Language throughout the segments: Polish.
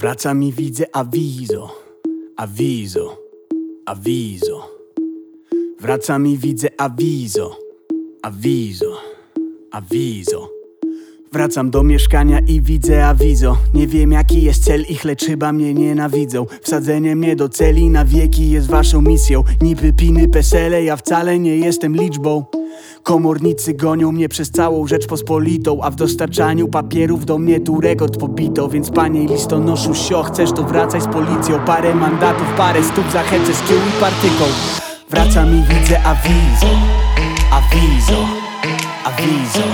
Wracam i widzę awizo, awizo, awizo. Wracam i widzę awizo, awizo, awizo. Wracam do mieszkania i widzę awizo Nie wiem jaki jest cel ich, lecz chyba mnie nienawidzą Wsadzenie mnie do celi na wieki jest waszą misją Niby piny pesele, ja wcale nie jestem liczbą Komornicy gonią mnie przez całą Rzeczpospolitą A w dostarczaniu papierów do mnie tu rekord pobito. Więc panie listonoszu sio, chcesz to wracaj z policją. Parę mandatów, parę stóp, zachęcę z kieł i partyką. Wracam i widzę awizo, awizo, awizo.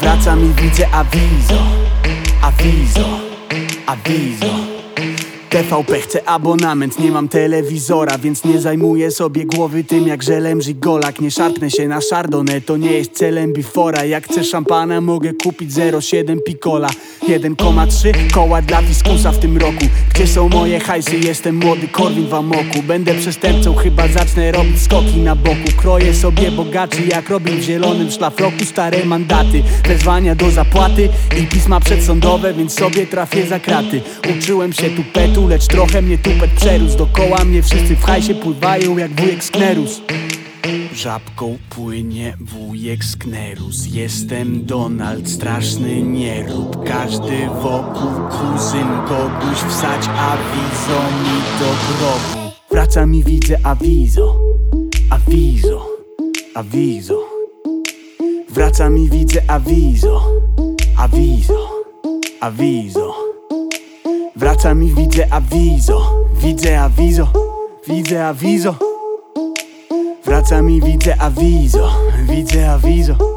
Wracam i widzę awizo, awizo, awizo TVP chce abonament, nie mam telewizora Więc nie zajmuję sobie głowy tym jak żelem Golak Nie szarpnę się na Chardonnay, to nie jest celem bifora Jak chcę szampana mogę kupić 0,7 Piccola 1,3 koła dla fiskusa w tym roku. Gdzie są moje hajsy? Jestem młody Korwin w amoku. Będę przestępcą, chyba zacznę robić skoki na boku. Kroję sobie bogaczy jak Robin w zielonym szlafroku. Stare mandaty, wezwania do zapłaty I pisma przedsądowe, więc sobie trafię za kraty. Uczyłem się tu petu, lecz trochę mnie tupet przerósł. Dokoła mnie wszyscy w hajsie pływają jak wujek Sknerus. Żabką płynie wujek Sknerus. Jestem Donald, straszny nie rób. Każdy wokół kuzyn kogoś wsać Awizo mi do grobu Wracam i widzę awizo. Awizo, awizo. Wracam i widzę awizo. Awizo, awizo Wracam i widzę awizo Widzę awizo, widzę awizo Wracam i widzę awizo Widzę awizo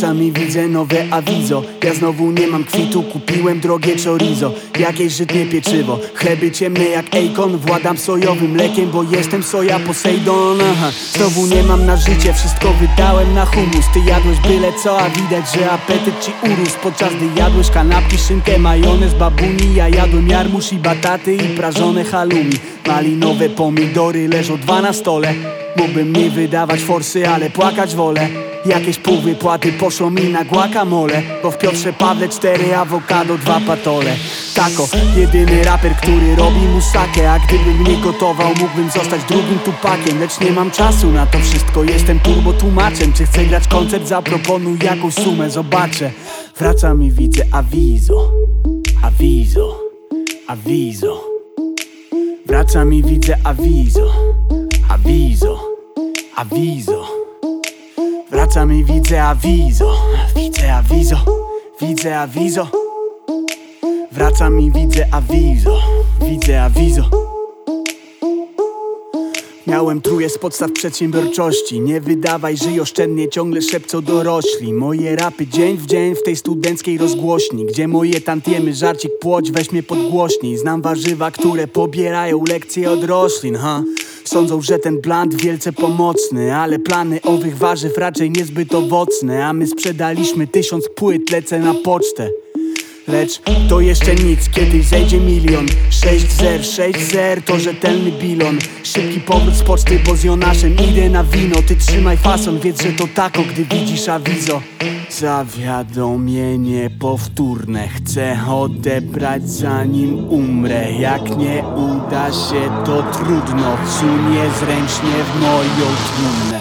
Wracam i widzę nowe awizo. Ja znowu nie mam kwitu, kupiłem drogie chorizo. Jakieś żytnie pieczywo, chleby ciemne jak Akon. Władam sojowym mlekiem, bo jestem soja Poseidon. Aha. Znowu nie mam na życie, wszystko wydałem na humus. Ty jadłeś byle co, a widać, że apetyt ci urósł. Podczas gdy jadłeś kanapki, szynkę, majonez, babuni. Ja jadłem jarmuż i bataty i prażone halumi Malinowe pomidory leżą dwa na stole. Mógłbym nie wydawać forsy, ale płakać wolę Jakieś półwypłaty poszło mi na guacamole Bo w Piotrze Pawle cztery awokado, dwa patole. Tako, jedyny raper, który robi musakę A gdybym nie gotował, mógłbym zostać drugim tupakiem Lecz nie mam czasu na to wszystko, jestem turbo tłumaczem Czy chcę grać koncert, zaproponuj jakąś sumę, zobaczę. Wracam i widzę awizo, awizo, awizo. Wracam i widzę awizo, awizo, awizo Wracam i widzę awizo, widzę awizo, widzę awizo Wracam i widzę awizo, widzę awizo Miałem truje z podstaw przedsiębiorczości. Nie wydawaj, żyj oszczędnie, ciągle szepcą dorośli. Moje rapy dzień w dzień w tej studenckiej rozgłośni. Gdzie moje tantiemy, żarcik, płoć, weź mnie podgłośnij Znam warzywa, które pobierają lekcje od roślin, ha. Sądzą, że ten bland wielce pomocny Ale plany owych warzyw raczej niezbyt owocne. A my sprzedaliśmy tysiąc płyt, lecę na pocztę Lecz to jeszcze nic, kiedyś zejdzie milion. 6-0, 6-0 to rzetelny bilon. Szybki powrót z poczty, bo z Jonaszem idę na wino. Ty trzymaj fason, wiedz, że to tako, gdy widzisz awizo. Zawiadomienie powtórne Chcę odebrać zanim umrę. Jak nie uda się to trudno. Wsunie zręcznie w moją trumnę